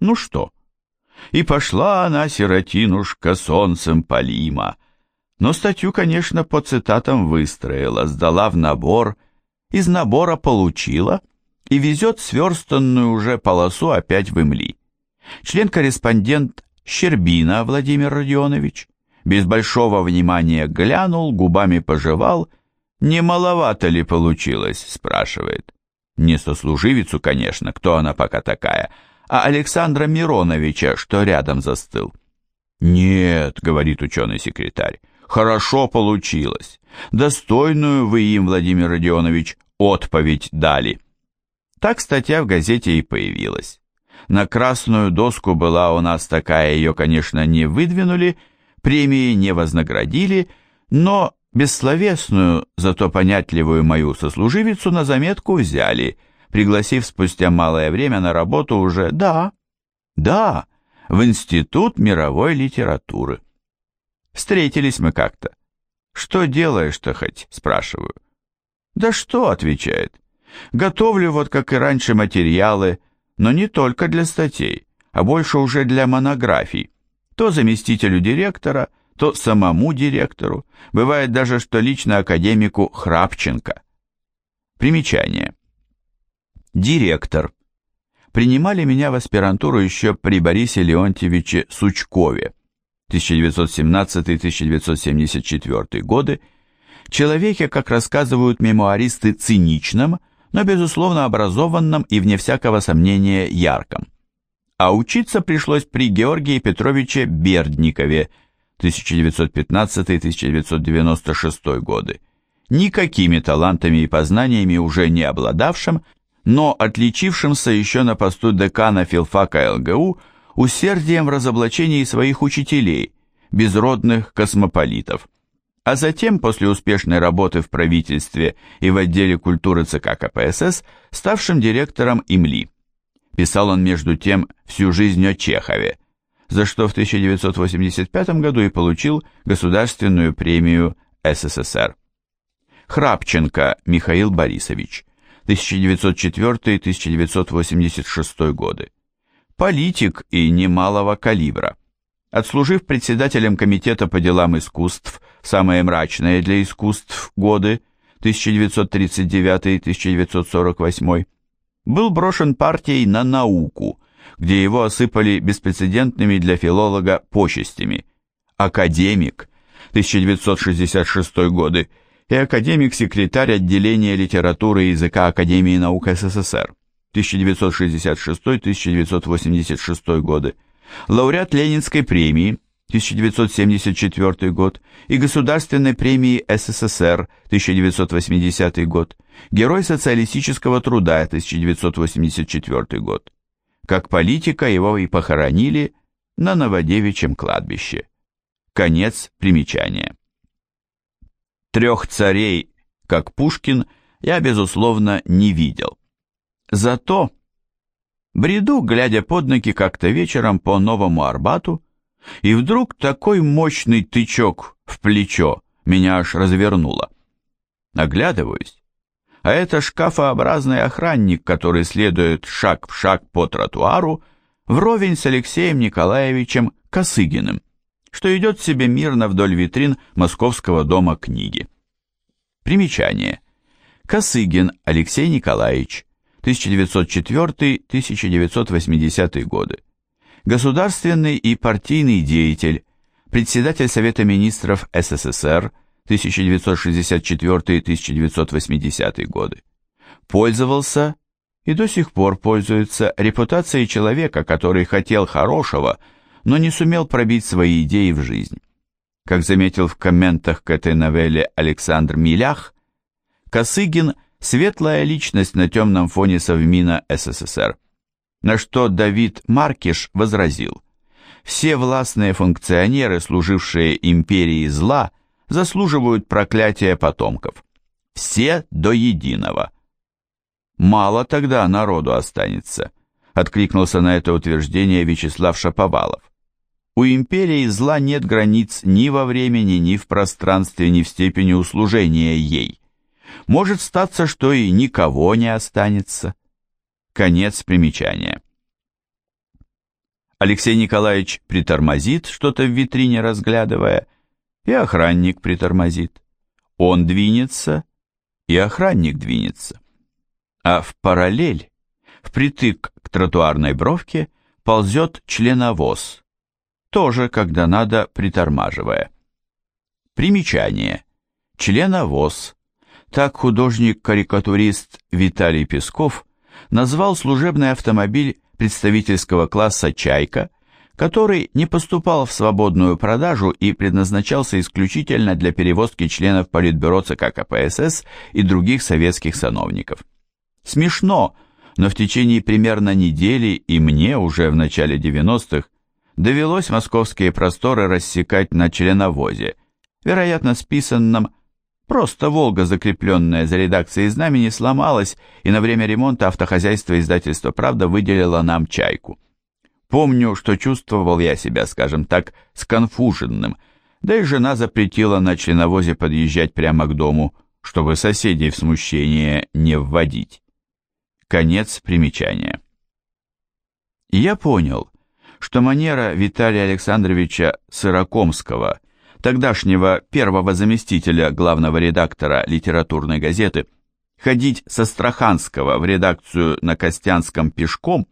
Ну что? И пошла она, сиротинушка, солнцем полима. Но статью, конечно, по цитатам выстроила, сдала в набор, из набора получила и везет сверстанную уже полосу опять в Имли. Член-корреспондент Щербина Владимир Родионович без большого внимания глянул, губами пожевал. «Не маловато ли получилось?» – спрашивает. Не сослуживицу, конечно, кто она пока такая, а Александра Мироновича, что рядом застыл. «Нет», — говорит ученый-секретарь, — «хорошо получилось. Достойную вы им, Владимир Родионович, отповедь дали». Так статья в газете и появилась. На красную доску была у нас такая, ее, конечно, не выдвинули, премии не вознаградили, но бессловесную, зато понятливую мою сослуживицу на заметку взяли, пригласив спустя малое время на работу уже, да, да, в Институт мировой литературы. Встретились мы как-то. «Что делаешь-то хоть?» – спрашиваю. «Да что?» – отвечает. «Готовлю вот, как и раньше, материалы, но не только для статей, а больше уже для монографий. То заместителю директора – то самому директору, бывает даже, что лично академику Храпченко. Примечание. Директор. Принимали меня в аспирантуру еще при Борисе Леонтьевиче Сучкове, 1917-1974 годы, человеке, как рассказывают мемуаристы, циничном, но, безусловно, образованном и, вне всякого сомнения, ярком. А учиться пришлось при Георгии Петровиче Бердникове, 1915-1996 годы, никакими талантами и познаниями уже не обладавшим, но отличившимся еще на посту декана филфака ЛГУ усердием в разоблачении своих учителей, безродных космополитов. А затем, после успешной работы в правительстве и в отделе культуры ЦК КПСС, ставшим директором ИМЛИ. Писал он между тем всю жизнь о Чехове, за что в 1985 году и получил Государственную премию СССР. Храпченко Михаил Борисович, 1904-1986 годы. Политик и немалого калибра. Отслужив председателем Комитета по делам искусств самые мрачные для искусств годы 1939-1948, был брошен партией на науку – где его осыпали беспрецедентными для филолога почестями. Академик, 1966 годы, и академик-секретарь отделения литературы и языка Академии наук СССР, 1966-1986 годы, лауреат Ленинской премии, 1974 год, и Государственной премии СССР, 1980 год, Герой социалистического труда, 1984 год. Как политика его и похоронили на Новодевичьем кладбище. Конец примечания. Трех царей, как Пушкин, я, безусловно, не видел. Зато бреду, глядя под ноги как-то вечером по Новому Арбату, и вдруг такой мощный тычок в плечо меня аж развернуло. Оглядываюсь, а это шкафообразный охранник, который следует шаг в шаг по тротуару, вровень с Алексеем Николаевичем Косыгиным, что идет себе мирно вдоль витрин Московского дома книги. Примечание. Косыгин Алексей Николаевич, 1904-1980 годы. Государственный и партийный деятель, председатель Совета министров СССР, 1964-1980 годы, пользовался и до сих пор пользуется репутацией человека, который хотел хорошего, но не сумел пробить свои идеи в жизнь. Как заметил в комментах к этой новелле Александр Милях, Косыгин – светлая личность на темном фоне Совмина СССР, на что Давид Маркиш возразил – все властные функционеры, служившие империи зла, заслуживают проклятия потомков. Все до единого. Мало тогда народу останется, откликнулся на это утверждение Вячеслав Шаповалов. У империи зла нет границ ни во времени, ни в пространстве, ни в степени услужения ей. Может статься, что и никого не останется. Конец примечания. Алексей Николаевич притормозит, что-то в витрине разглядывая, и охранник притормозит. Он двинется, и охранник двинется. А в параллель, впритык к тротуарной бровке, ползет членовоз, тоже, когда надо, притормаживая. Примечание. Членовоз. Так художник-карикатурист Виталий Песков назвал служебный автомобиль представительского класса «Чайка», который не поступал в свободную продажу и предназначался исключительно для перевозки членов Политбюро ЦК КПСС и других советских сановников. Смешно, но в течение примерно недели и мне уже в начале 90-х довелось московские просторы рассекать на членовозе, вероятно списанном Просто «Волга», закрепленная за редакцией «Знамени», сломалась, и на время ремонта автохозяйство издательства «Правда» выделило нам «Чайку». Помню, что чувствовал я себя, скажем так, сконфуженным, да и жена запретила на членовозе подъезжать прямо к дому, чтобы соседей в смущение не вводить. Конец примечания. Я понял, что манера Виталия Александровича Сырокомского – тогдашнего первого заместителя главного редактора литературной газеты, ходить со Страханского в редакцию на Костянском пешком,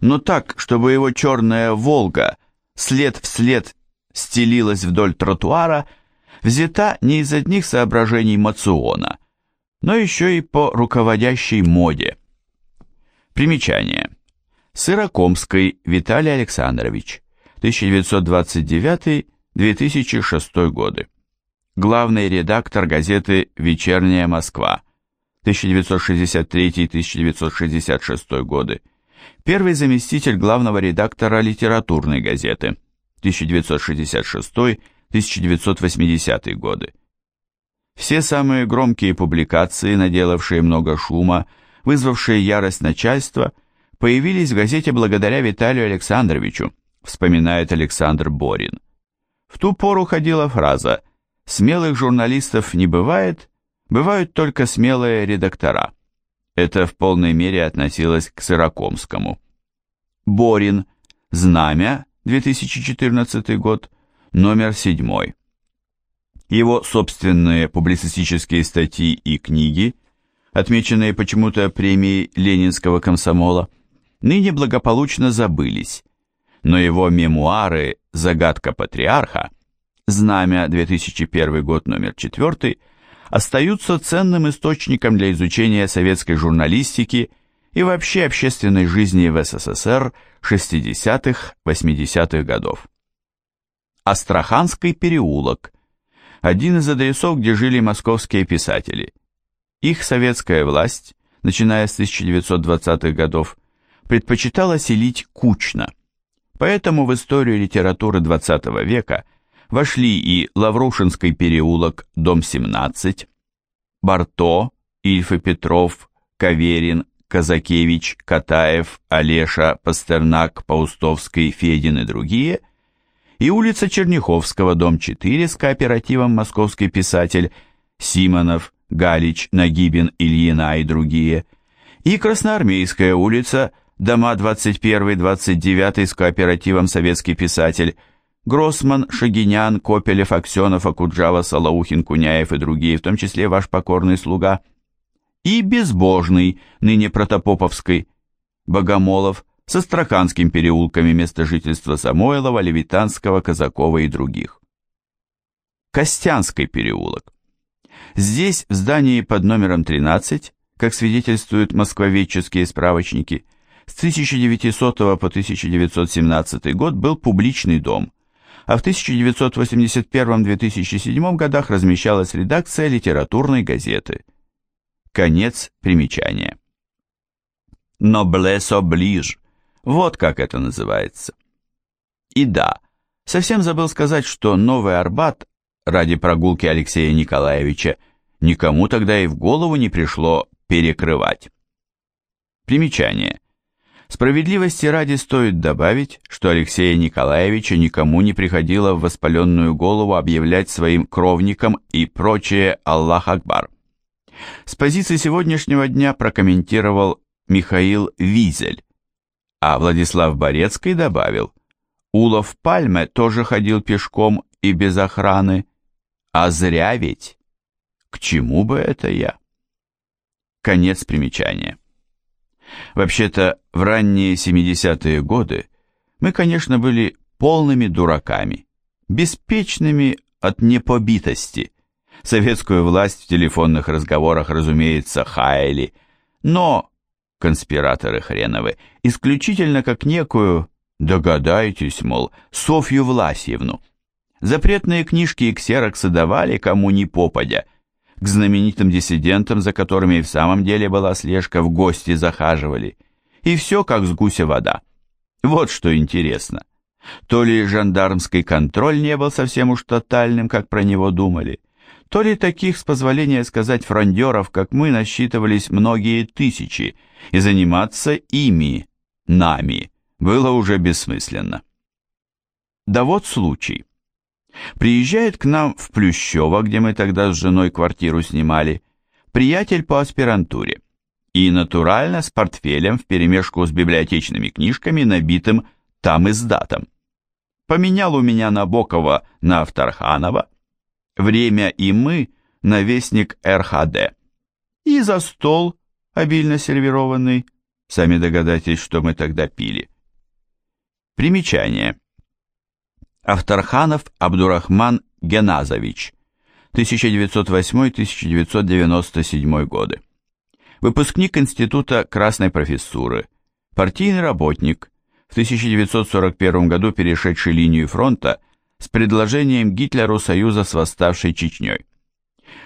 но так, чтобы его черная «Волга» след в след стелилась вдоль тротуара, взята не из одних соображений мациона, но еще и по руководящей моде. Примечание. Сырокомский Виталий Александрович, 1929 2006 годы. Главный редактор газеты «Вечерняя Москва» 1963-1966 годы. Первый заместитель главного редактора литературной газеты 1966-1980 годы. Все самые громкие публикации, наделавшие много шума, вызвавшие ярость начальства, появились в газете благодаря Виталию Александровичу, вспоминает Александр Борин. В ту пору ходила фраза «Смелых журналистов не бывает, бывают только смелые редактора». Это в полной мере относилось к Сырокомскому. Борин. Знамя. 2014 год. Номер 7. Его собственные публицистические статьи и книги, отмеченные почему-то премией Ленинского комсомола, ныне благополучно забылись, но его мемуары «Загадка патриарха», «Знамя», 2001 год, номер 4, остаются ценным источником для изучения советской журналистики и вообще общественной жизни в СССР 60-80-х годов. Астраханский переулок – один из адресов, где жили московские писатели. Их советская власть, начиная с 1920-х годов, предпочитала селить кучно – Поэтому в историю литературы XX века вошли и Лаврушинский переулок, дом 17, Барто, Ильф и Петров, Каверин, Казакевич, Катаев, Олеша, Пастернак, Паустовский, Федин и другие, и улица Черняховского, дом 4 с кооперативом «Московский писатель», Симонов, Галич, Нагибин, Ильина и другие, и Красноармейская улица – дома 21-29 с кооперативом «Советский писатель», Гроссман, Шагинян, Копелев, Аксенов, Акуджава, Салаухин, Куняев и другие, в том числе ваш покорный слуга, и Безбожный, ныне Протопоповской, Богомолов, со Страханским переулками место жительства Самойлова, Левитанского, Казакова и других. Костянский переулок. Здесь, в здании под номером 13, как свидетельствуют москвоведческие справочники, с 1900 по 1917 год был публичный дом, а в 1981-2007 годах размещалась редакция литературной газеты. Конец примечания. Noblesse oblige. Вот как это называется. И да, совсем забыл сказать, что Новый Арбат ради прогулки Алексея Николаевича никому тогда и в голову не пришло перекрывать. Примечание. Справедливости ради стоит добавить, что Алексея Николаевича никому не приходило в воспаленную голову объявлять своим кровникам и прочее «Аллах Акбар». С позиции сегодняшнего дня прокомментировал Михаил Визель. А Владислав Борецкий добавил, Улов Пальме тоже ходил пешком и без охраны, а зря ведь. К чему бы это я? Конец примечания. Вообще-то, в ранние 70-е годы мы, конечно, были полными дураками, беспечными от непобитости. Советскую власть в телефонных разговорах, разумеется, хаяли, но, конспираторы хреновы, исключительно как некую, догадайтесь, мол, Софью Власьевну. Запретные книжки и ксероксы давали кому ни попадя – к знаменитым диссидентам, за которыми и в самом деле была слежка, в гости захаживали. И все как с гуся вода. Вот что интересно. То ли жандармский контроль не был совсем уж тотальным, как про него думали, то ли таких, с позволения сказать, фрондеров, как мы, насчитывались многие тысячи, и заниматься ими, нами, было уже бессмысленно. Да вот случай. Приезжает к нам в Плющево, где мы тогда с женой квартиру снимали, приятель по аспирантуре. И натурально с портфелем вперемешку с библиотечными книжками, набитым там издатом. Поменял у меня Набокова на Авторханова, время и мы на вестник РХД. И за стол, обильно сервированный, сами догадайтесь, что мы тогда пили. Примечание. Авторханов Абдурахман Геназович, 1908-1997 годы. Выпускник Института Красной профессуры, партийный работник, в 1941 году перешедший линию фронта с предложением Гитлеру союза с восставшей Чечней.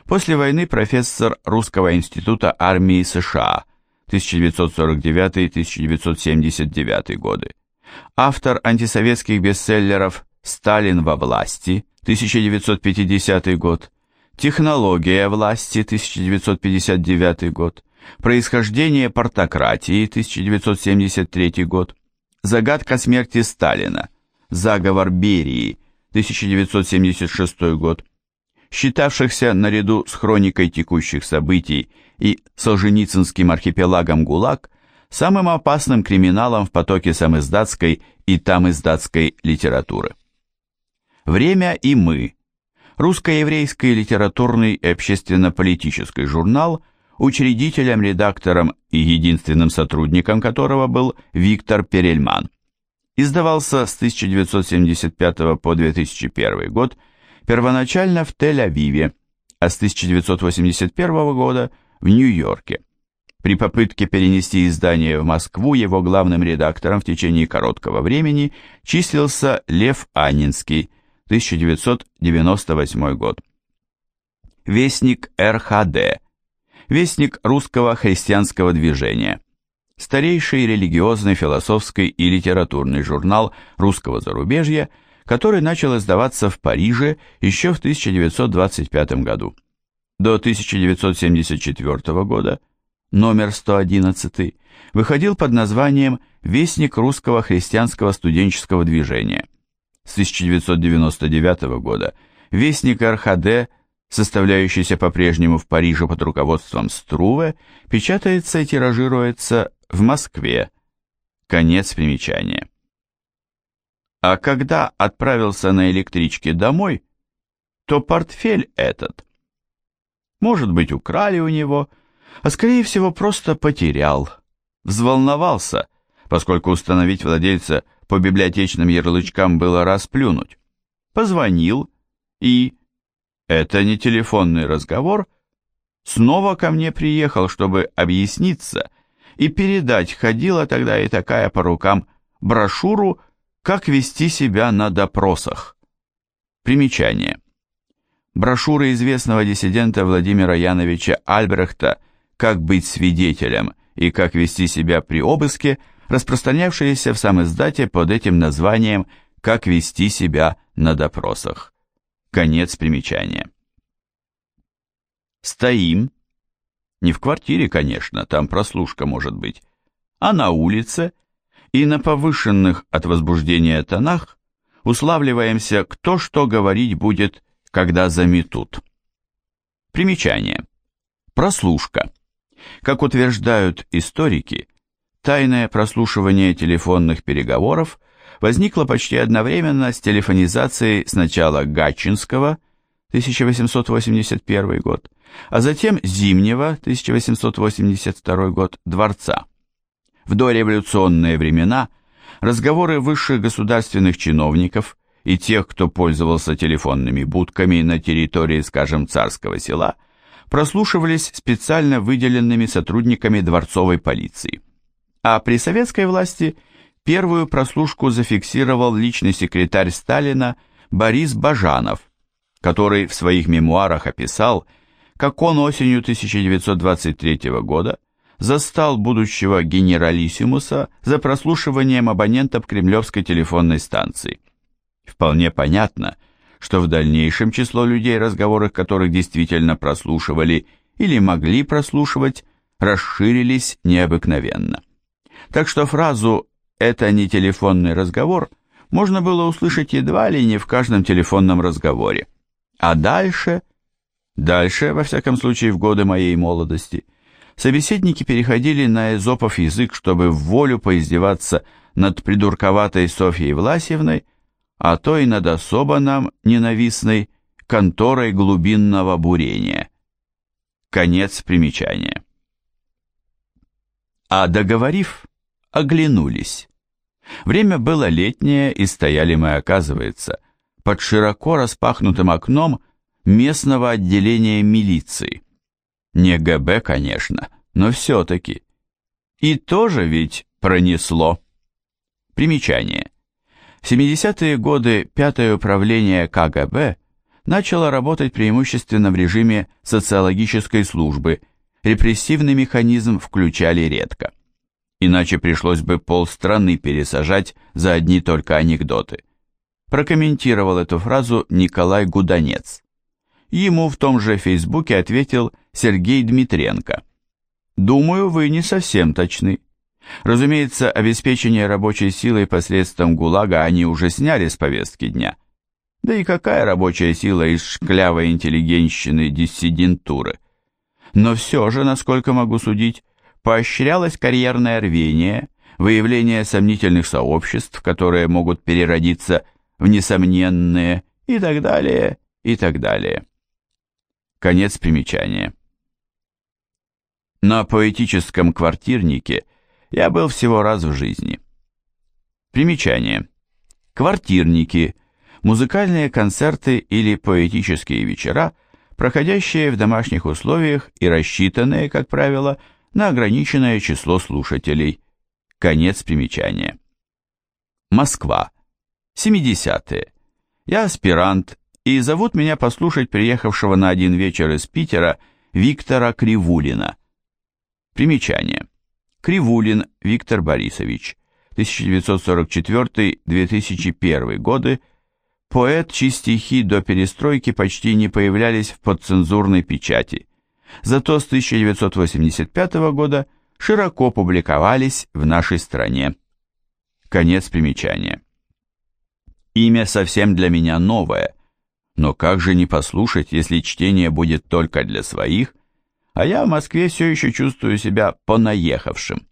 После войны профессор Русского института армии США, 1949-1979 годы. Автор антисоветских бестселлеров Сталин во власти, 1950 год, Технология власти, 1959 год, Происхождение портократии, 1973 год, Загадка смерти Сталина, Заговор Берии, 1976 год, считавшихся наряду с хроникой текущих событий и Солженицынским архипелагом ГУЛАГ самым опасным криминалом в потоке самиздатской и тамиздатской литературы. «Время и мы» – русско-еврейский литературный и общественно-политический журнал, учредителем, редактором и единственным сотрудником которого был Виктор Перельман. Издавался с 1975 по 2001 год, первоначально в Тель-Авиве, а с 1981 года в Нью-Йорке. При попытке перенести издание в Москву его главным редактором в течение короткого времени числился Лев Анинский – 1998 год. Вестник РХД. Вестник русского христианского движения. Старейший религиозный, философский и литературный журнал русского зарубежья, который начал издаваться в Париже еще в 1925 году. До 1974 года номер 111 выходил под названием «Вестник русского христианского студенческого движения» с 1999 года вестник РХД, составляющийся по-прежнему в Париже под руководством Струве, печатается и тиражируется в Москве. Конец примечания. А когда отправился на электричке домой, то портфель этот, может быть, украли у него, а скорее всего просто потерял, взволновался, поскольку установить владельца по библиотечным ярлычкам было расплюнуть. Позвонил и... Это не телефонный разговор. Снова ко мне приехал, чтобы объясниться и передать, ходила тогда и такая по рукам, брошюру «Как вести себя на допросах». Примечание. Брошюра известного диссидента Владимира Яновича Альбрехта «Как быть свидетелем» и «Как вести себя при обыске» распространявшиеся в самоиздате под этим названием «Как вести себя на допросах». Конец примечания. Стоим. Не в квартире, конечно, там прослушка может быть, а на улице и на повышенных от возбуждения тонах уславливаемся, кто что говорить будет, когда заметут. Примечание. Прослушка. Как утверждают историки, тайное прослушивание телефонных переговоров возникло почти одновременно с телефонизацией сначала Гатчинского, 1881 год, а затем Зимнего, 1882 год, дворца. В дореволюционные времена разговоры высших государственных чиновников и тех, кто пользовался телефонными будками на территории, скажем, царского села, прослушивались специально выделенными сотрудниками дворцовой полиции. А при советской власти первую прослушку зафиксировал личный секретарь Сталина Борис Бажанов, который в своих мемуарах описал, как он осенью 1923 года застал будущего генералиссимуса за прослушиванием абонентов Кремлевской телефонной станции. Вполне понятно, что в дальнейшем число людей, разговоры которых действительно прослушивали или могли прослушивать, расширились необыкновенно. Так что фразу «это не телефонный разговор» можно было услышать едва ли не в каждом телефонном разговоре. А дальше, дальше, во всяком случае в годы моей молодости, собеседники переходили на эзопов язык, чтобы в волю поиздеваться над придурковатой Софьей Власьевной, а то и над особо нам ненавистной конторой глубинного бурения. Конец примечания. А договорив, оглянулись. Время было летнее, и стояли мы, оказывается, под широко распахнутым окном местного отделения милиции. Не ГБ, конечно, но все-таки. И тоже ведь пронесло. Примечание. В 70-е годы пятое управление КГБ начало работать преимущественно в режиме социологической службы, репрессивный механизм включали редко. Иначе пришлось бы полстраны пересажать за одни только анекдоты. Прокомментировал эту фразу Николай Гуданец. Ему в том же Фейсбуке ответил Сергей Дмитренко. «Думаю, вы не совсем точны. Разумеется, обеспечение рабочей силой посредством ГУЛАГа они уже сняли с повестки дня. Да и какая рабочая сила из шклявой интеллигенщины диссидентуры? Но все же, насколько могу судить, поощрялось карьерное рвение, выявление сомнительных сообществ, которые могут переродиться в несомненные и так далее, и так далее. Конец примечания. На поэтическом квартирнике я был всего раз в жизни. Примечание. Квартирники – музыкальные концерты или поэтические вечера, проходящие в домашних условиях и рассчитанные, как правило, на ограниченное число слушателей. Конец примечания. Москва. 70-е. Я аспирант, и зовут меня послушать приехавшего на один вечер из Питера Виктора Кривулина. Примечание. Кривулин Виктор Борисович, 1944-2001 годы, поэт, чьи стихи до перестройки почти не появлялись в подцензурной печати, зато с 1985 года широко публиковались в нашей стране. Конец примечания. Имя совсем для меня новое, но как же не послушать, если чтение будет только для своих, а я в Москве все еще чувствую себя понаехавшим.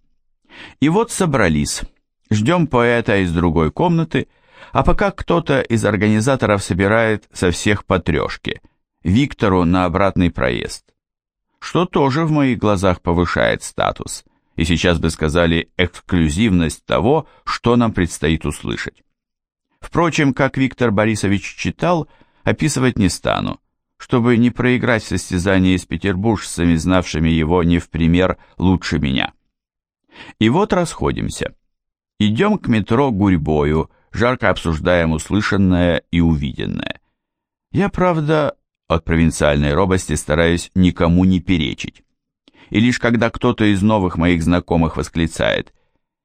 И вот собрались, ждем поэта из другой комнаты, а пока кто-то из организаторов собирает со всех по трешке, Виктору на обратный проезд, что тоже в моих глазах повышает статус, и сейчас бы сказали эксклюзивность того, что нам предстоит услышать. Впрочем, как Виктор Борисович читал, описывать не стану, чтобы не проиграть в состязании с петербуржцами, знавшими его не в пример лучше меня. И вот расходимся. Идем к метро гурьбою, жарко обсуждаем услышанное и увиденное. Я, правда, от провинциальной робости стараюсь никому не перечить. И лишь когда кто-то из новых моих знакомых восклицает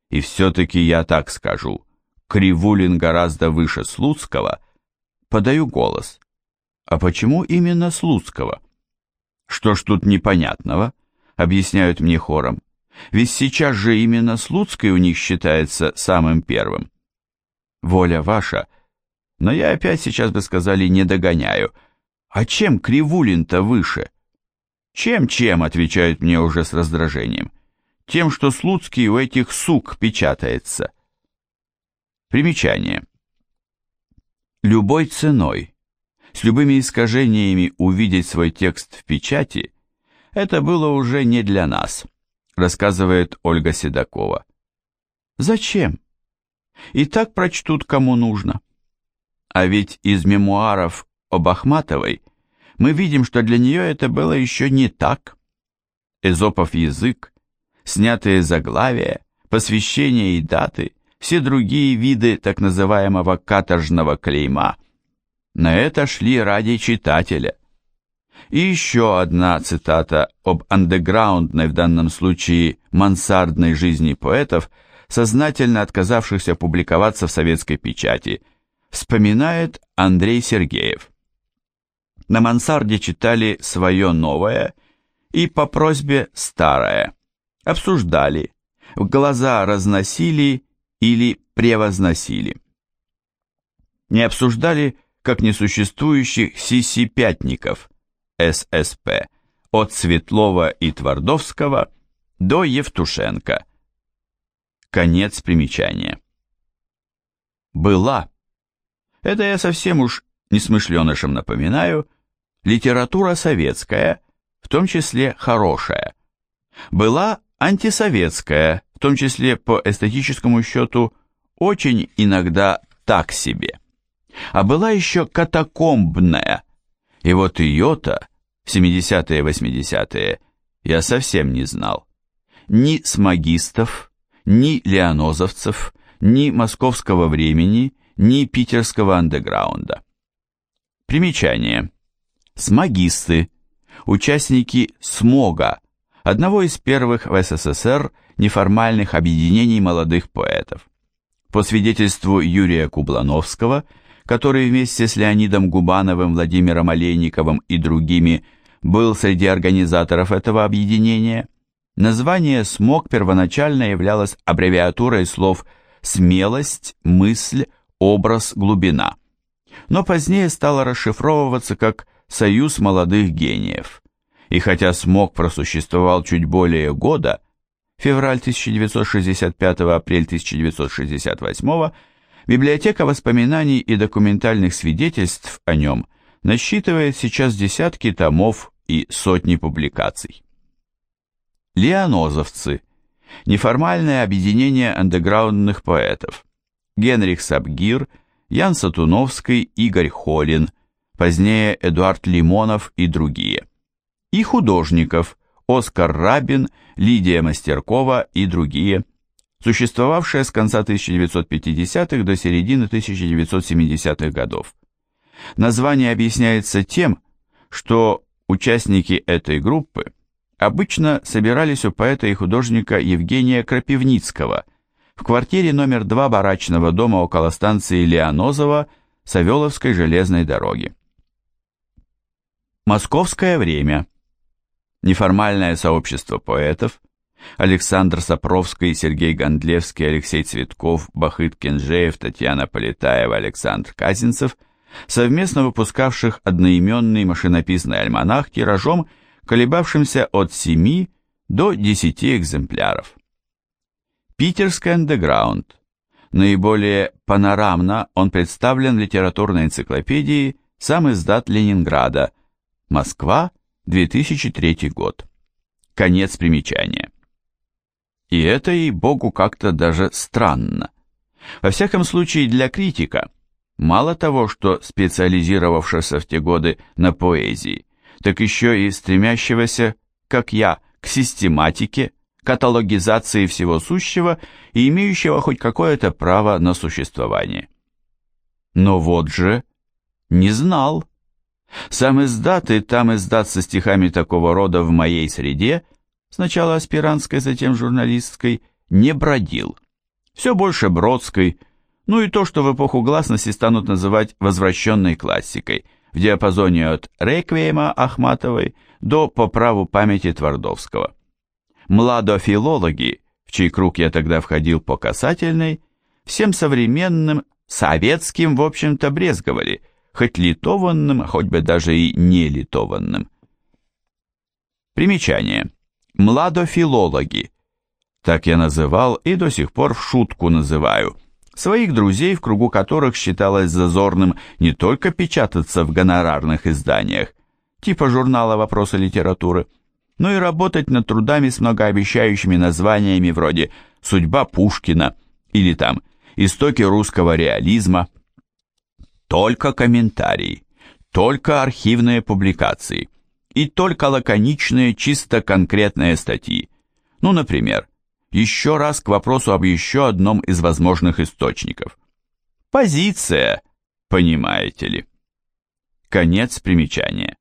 «И все-таки я так скажу, Кривулин гораздо выше Слуцкого», подаю голос. А почему именно Слуцкого? Что ж тут непонятного? Объясняют мне хором. Ведь сейчас же именно Слуцкий у них считается самым первым. Воля ваша, но я опять сейчас бы сказали не догоняю. А чем Кривулин-то выше? Чем-чем, отвечают мне уже с раздражением. тем, что Слуцкий у этих сук печатается. Примечание. Любой ценой, с любыми искажениями увидеть свой текст в печати, это было уже не для нас, рассказывает Ольга Седокова. Зачем? И так прочтут кому нужно. А ведь из мемуаров об Ахматовой мы видим, что для нее это было еще не так. Эзопов язык, снятые заглавия, посвящения и даты, все другие виды так называемого каторжного клейма, на это шли ради читателя. И еще одна цитата об андеграундной в данном случае мансардной жизни поэтов, сознательно отказавшихся публиковаться в советской печати, вспоминает Андрей Сергеев. На мансарде читали свое новое и по просьбе старое, обсуждали, в глаза разносили или превозносили. Не обсуждали, как несуществующих сиси-пятников, ССП, от Светлова и Твардовского до Евтушенко. Конец примечания. Была. Это я совсем уж несмышленышем напоминаю, литература советская, в том числе хорошая. Была антисоветская, в том числе по эстетическому счету, очень иногда так себе. А была еще катакомбная, и вот ее-то в 70-е 80-е я совсем не знал. Ни смагистов, ни леонозовцев, ни московского времени, ни питерского андеграунда. Примечание. Смагисты, участники СМОГа, одного из первых в СССР неформальных объединений молодых поэтов. По свидетельству Юрия Кублановского, который вместе с Леонидом Губановым, Владимиром Олейниковым и другими был среди организаторов этого объединения, название «СМОГ» первоначально являлось аббревиатурой слов «смелость», «мысль», «образ», «глубина», но позднее стало расшифровываться как «Союз молодых гениев». И хотя СМОГ просуществовал чуть более года, февраль 1965 апрель 1968 библиотека воспоминаний и документальных свидетельств о нем насчитывает сейчас десятки томов и сотни публикаций. Леонозовцы – неформальное объединение андеграундных поэтов. Генрих Сабгир, Ян Сатуновский, Игорь Холин, позднее Эдуард Лимонов и другие. И художников – Оскар Рабин, Лидия Мастеркова и другие, существовавшие с конца 1950-х до середины 1970-х годов. Название объясняется тем, что участники этой группы обычно собирались у поэта и художника Евгения Крапивницкого в квартире номер 2 барачного дома около станции Леонозово Савеловской железной дороги. Московское время – неформальное сообщество поэтов, Александр Сапровский, Сергей Гондлевский, Алексей Цветков, Бахыт Кенжеев, Татьяна Полетаева, Александр Казинцев, совместно выпускавших одноименный машинописный альманах тиражом, колебавшимся от 7 до 10 экземпляров. Питерский андеграунд. Наиболее панорамно он представлен в литературной энциклопедии «Сам издат Ленинграда», Москва, 2003 год. Конец примечания. И это, и богу как-то даже странно. Во всяком случае, для критика, мало того, что специализировавшегося в те годы на поэзии, так еще и стремящегося, как я, к систематике, каталогизации всего сущего и имеющего хоть какое-то право на существование. Но вот же, не знал, сам издат и там издат со стихами такого рода в моей среде, сначала аспирантской, затем журналистской, не бродил. Все больше Бродской, ну и то, что в эпоху гласности станут называть возвращенной классикой, в диапазоне от «Реквиема» Ахматовой до «По праву памяти» Твардовского. Младофилологи, в чей круг я тогда входил по касательной, всем современным, советским, в общем-то, брезговали – хоть литованным, а хоть бы даже и не литованным. Примечание. Младофилологи. Так я называл и до сих пор в шутку называю. Своих друзей, в кругу которых считалось зазорным не только печататься в гонорарных изданиях, типа журнала «Вопросы литературы», но и работать над трудами с многообещающими названиями вроде «Судьба Пушкина» или там «Истоки русского реализма». Только комментарии, только архивные публикации и только лаконичные, чисто конкретные статьи. Ну, например, еще раз к вопросу об еще одном из возможных источников. Позиция, понимаете ли. Конец примечания.